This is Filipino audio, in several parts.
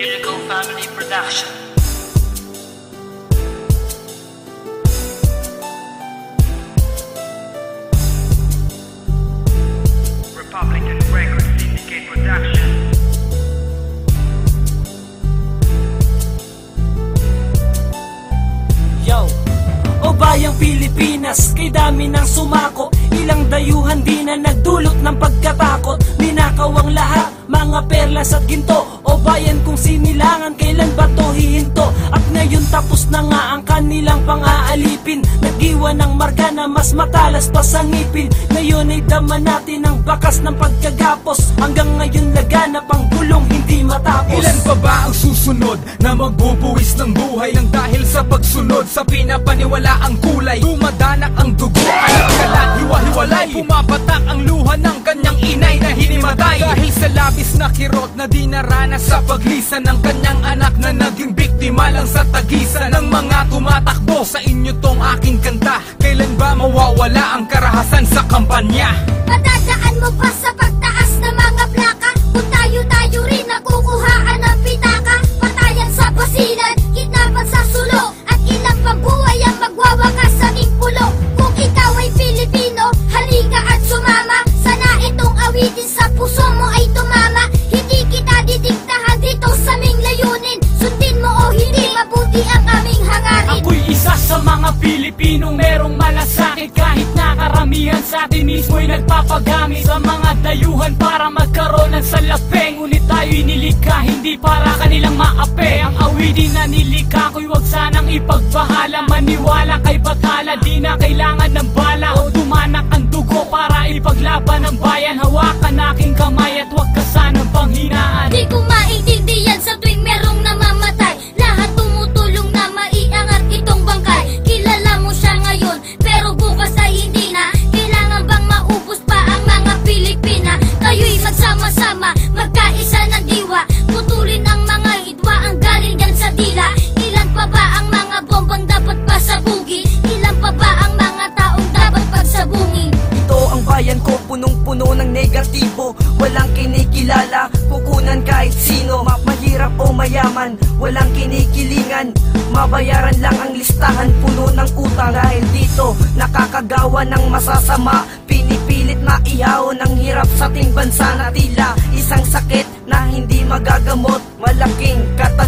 Lyrical Family Production. Republican Record Syndicate Production. Yo! O bayang Pilipinas, kay dami ng sumako Ilang dayuhan di na nagdulot ng pagkatakot Ninakaw ang lahat, mga perlas at ginto tapos na nga ang kanilang pang-aalipin. Nag-iwan ng marga na mas matalas pa sa ngipin. Ngayon ay dama natin ang bakas ng pagkagapos. Hanggang ngayon laganap ang gulong hindi matapos. Ilan pa ba ang susunod na magbubuwis ng buhay Nang dahil sa pagsunod? Sa pinapaniwala ang kulay Dumadanak ang dugo, kalat hiwa-hiwalay Pumapatak ang luha ng kanyang inay na hinimatay. Dahil sa labis na kirot na di naranas sa paglisan Ng kanyang anak na naging biktima lang sa tagisan Ng mga tumatakbo sa inyo tong aking kanta Kailan ba mawawala ang karahasan sa kampanya? Madadaan mo pa malasakit Kahit na karamihan sa atin mismo'y nagpapagamit Sa mga dayuhan para magkaroon ng salapi Ngunit tayo'y nilikha, hindi para kanilang maape. Ang awitin na nilikha ko'y wag sanang ipagbahala. Maniwala kay Batala, di na kailangan ng bala. O dumanak ang dugo para ipaglaban ng bayan. Hawakan aking kamay at mayaman, walang kinikilingan. Mabayaran lang ang listahan, puno ng utang. Dahil dito, nakakagawa ng masasama. Pinipilit na ihaw ng hirap sa ating bansa na tila Isang sakit na hindi magagamot. Malaking katanungan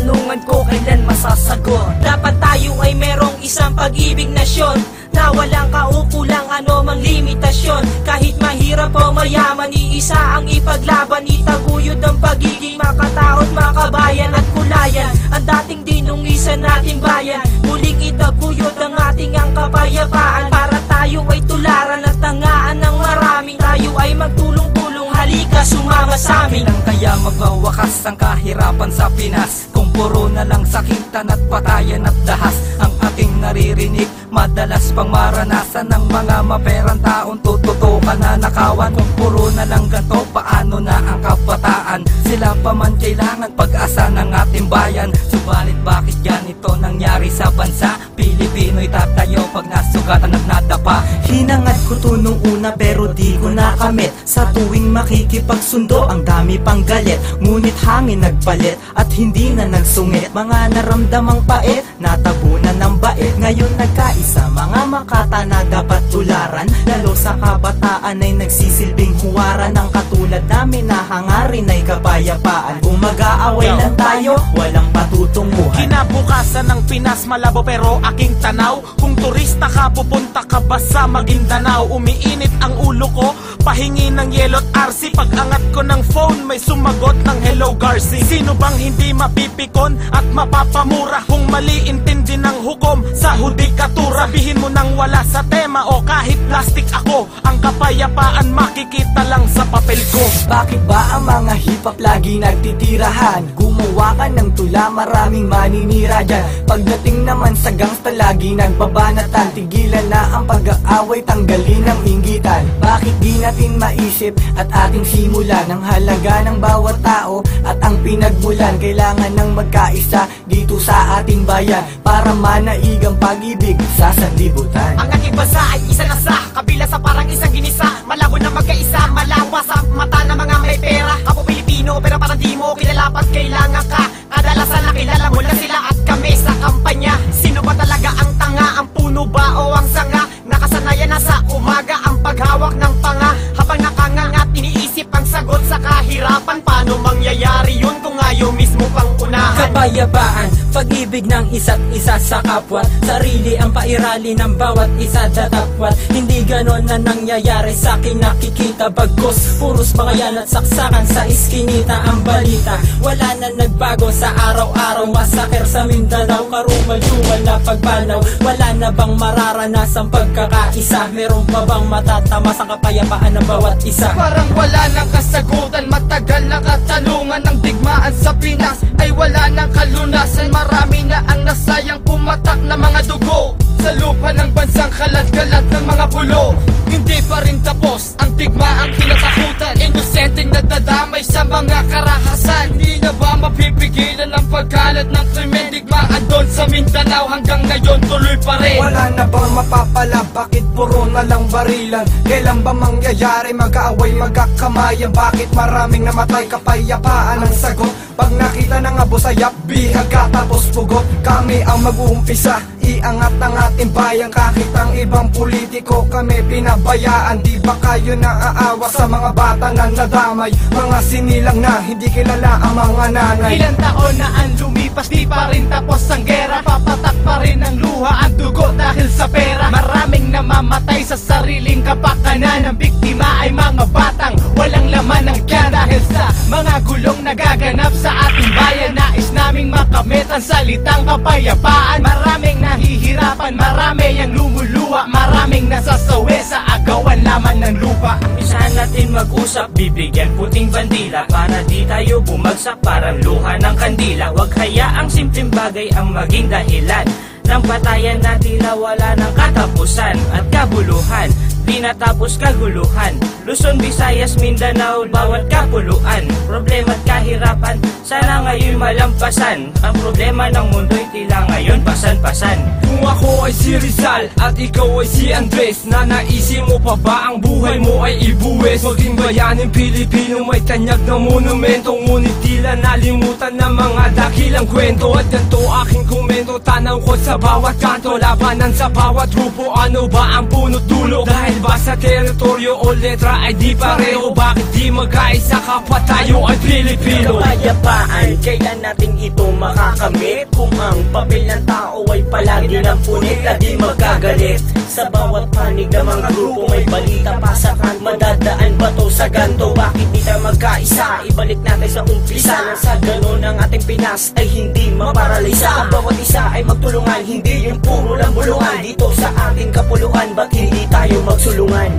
dating dinungisan nating bayan. Muling itaguyod ang ating ang kapayapaan. Para tayo ay tularan at tangaan ng maraming Tayo ay magtulong-tulong, halika sumama sa amin. Kailan kaya magwawakas ang kahirapan sa Pinas? Kung puro na lang sakitan at patayan at dahas Ang ating naririnig Madalas pang maranasan ng mga maperang taon Tututukan na nakawan Kung puro na lang ganto Paano na ang kabataan? Sila pa man kailangan pag-asa ng ating bayan. Subalit bakit ganito nangyari sa bansa? Pilipino'y tatayo pag nasugatan at nadapa. Hinangad ko to nung una pero di ko nakamit. Sa tuwing makikipagsundo ang dami pang galit. Ngunit hangin nagpalit at hindi na nagsungit. Mga naramdamang pait, natabunan ng bait. Ngayon nagkaisa mga makata na dapat tularan. Lalo sa kabataan ay nagsisilbing huwaran. Ang katulad namin na hangarin ay kapayapaan. Kung mag-aaway lang tayo, walang patutunguhan Kinabukasan ng Pinas malabo pero aking tanaw. Kung turista ka pupunta ka ba sa Maguindanao? Umiinit ang ulo ko Pahingi ng yellow at RC Pag-angat ko ng phone may sumagot ng Hello Garci Sino bang hindi mapipikon at mapapamura? Kung mali intindi ng hukom sa hudikatura Sabihin mo nang wala sa tema. O kahit plastic ako Ang kapayapaan makikita lang sa papel ko. Bakit ba ang mga hip-hop lagi nagtitirahan? Gumawa ka ng tula, maraming maninira dyan. Pagdating naman sa gangsta, lagi nagbabanatan Tigilan na ang pag-aaway, tanggalin ang inggitan. Bakit di natin maisip at ating simulan? Ang halaga ng bawat tao at ang pinagmulan. Kailangan ng magkaisa dito sa ating bayan Para manaigang pag-ibig sa sanlibutan. Ang aking bansa ay isa na sa Kabila sa parang isang ginisa. Malabo na magkaisa Malawa sa mata ng mga may pera. Ako Pilipino pero parang di mo kilala Ba't kailangan ka? Kada Kilala mo na sila at kami sa kampanya pag-ibig ng isa't isa sa kapwa. Sarili ang pairali ng bawat isa datapwat Hindi ganon na nangyayari sa akin nakikita Bagos, puros mga yan at saksakan sa iskinita ang balita? Wala na nagbago sa araw-araw. Masaker sa Mindanao, karumal-dumal na pagbanaw. Wala na bang mararanasang pagkakaisa? Meron pa bang matatamas ang kapayapaan ng bawat isa? Parang wala nang kasagutan Matagal na katanungan. Ng digmaan sa Pinas Ay wala nang kalunasan. Marami na ang nasayang pumatak na mga dugo. Sa lupa ng bansang kalat-kalat ng mga pulo. Hindi pa rin tapos ang digmaang kinatakutan Inosenteng nadadamay sa mga karahasan. Hindi na ba mapipigilan ang pagkalat ng krimen sa Mindanao hanggang ngayon tuloy pa rin Wala na bang mapapala? Bakit puro na lang barilan? Kailan ba mangyayari? Mag-aaway, magkakamayan Bakit maraming namatay? Kapayapaan ang sagot Pag nakita ng abo sayap Bihag tapos pugot Kami ang mag-uumpisa Iangat ang ating bayan Kahit ang ibang politiko Kami pinabayaan. Di ba kayo naaawa sa mga bata na nadamay? Mga sinilang na Hindi kilala ang mga nanay. Ilang taon na ang lumipas Di pa rin tapos ang gera. Papatak pa rin ang luha Ang dugo dahil sa pera. Maraming namamatay sa sariling kapakanan. Ang biktima ay mga batang Walang laman ng kyan Dahil sa mga gulong nagaganap sa ating bayan Nais naming makamit ang salitang kapayapaan. Maraming nahihirapan Marami ang lumuluwa Maraming nasasawi sa agawan laman ng lupa. Isahan natin mag-usap, bibigyan puting bandila Para di tayo bumagsak parang luha ng kandila. Huwag hayaang simpleng bagay ang maging dahilan. Ng batayan na wala ng katapusan At kabuluhan, di natapos kaguluhan Luzon, Visayas, Mindanao, bawat kapuluan. Problema at kahirapan, sana ngayon malampasan. Ang problema ng mundo'y tila ngayon pasan-pasan. Kung ako ay si Rizal at ikaw ay si Andres Na naisip mo pa ba ang buhay mo ay ibuwes Maging bayaning Pilipino may tanyag na monumento Ngunit tila nalimutan ng mga dakilang kwento. At ganito aking komento Tanaw ko sa bawat kanto Labanan sa bawat grupo. Ano ba ang punot dulo? Dahil ba sa teritoryo o letra ay di pareho? Bakit di magkaisa kapwa tayo ay Pilipino? Kapayapaan, kailan natin ito makakamit? Kung ang papel ng tao ay palagi ng punit na di magkagalit. Sa bawat panig ng mga grupo may balita pasakan Madadaan Digmaan ba sa ganto? Bakit di na magkaisa? Ibalik natin sa umpisa Nang sa ganun ang ating Pinas ay hindi maparalisa Ang bawat isa ay magtulungan Hindi yung puro lang bulungan Dito sa ating kapuluan Ba't hindi tayo magsulungan?